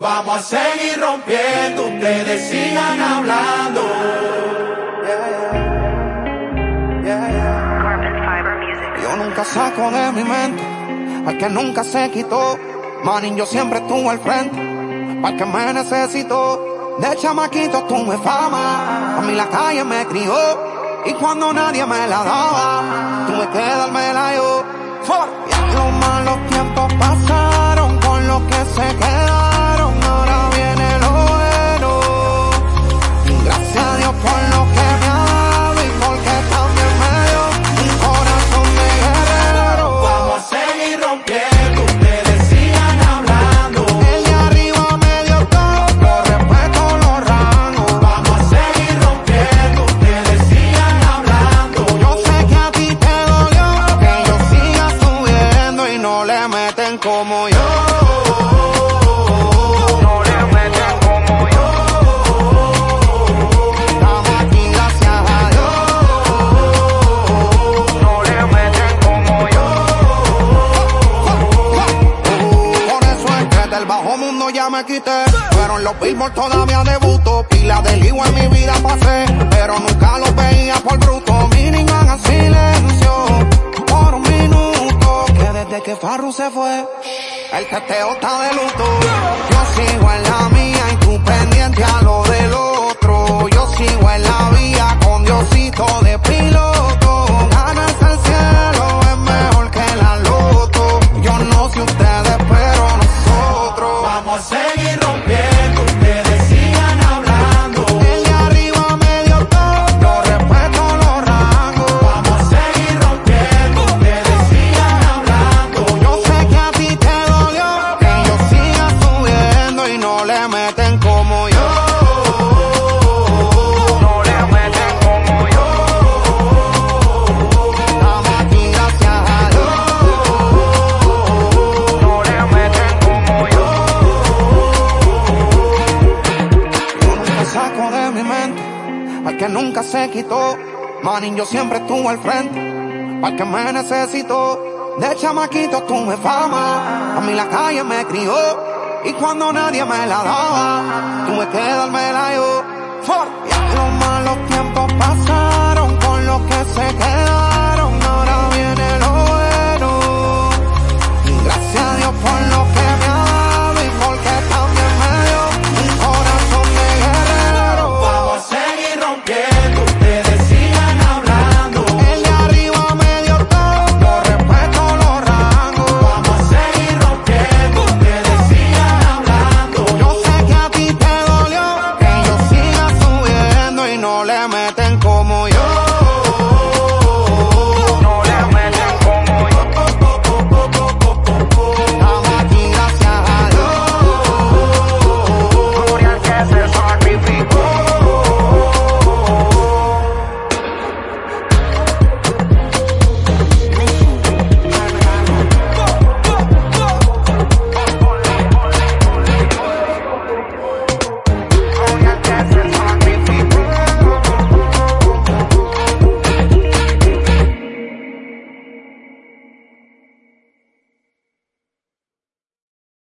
Vamos a seguir rompiendo, ustedes sigan hablando. Yo nunca saco de mi mente al que nunca se quitó. Manin, yo siempre estuve al frente, para que me necesitó. De chamaquito tuve fama, a mí la calle me crió. Y cuando nadie me la daba, tuve que dármela yo. Y los malos tiempos pasaron como yo. No le meten como yo. Estamos aquí gracias a Dios. No le meten como yo. Por eso es que del bajo mundo ya me quité. Pero en los billboards todavía debuto. Pila de lío en mi vida pasé. Pero nunca los veía por bruto. Que Farru se fue. El teteo está de luto. Yo sigo en la mía y tú pendiente a lo del otro. Yo sigo en la vía con Diosito de piloto. Ganarse el cielo es mejor que la loto. Yo no sé ustedes, pero nosotros. Vamos a seguir rompiendo, que nunca se quitó. Manin, yo siempre estuve al frente, al que me necesitó. De chamaquito tuve fama, a mí la calle me crió. Y cuando nadie me la daba, tuve que dármela yo. Y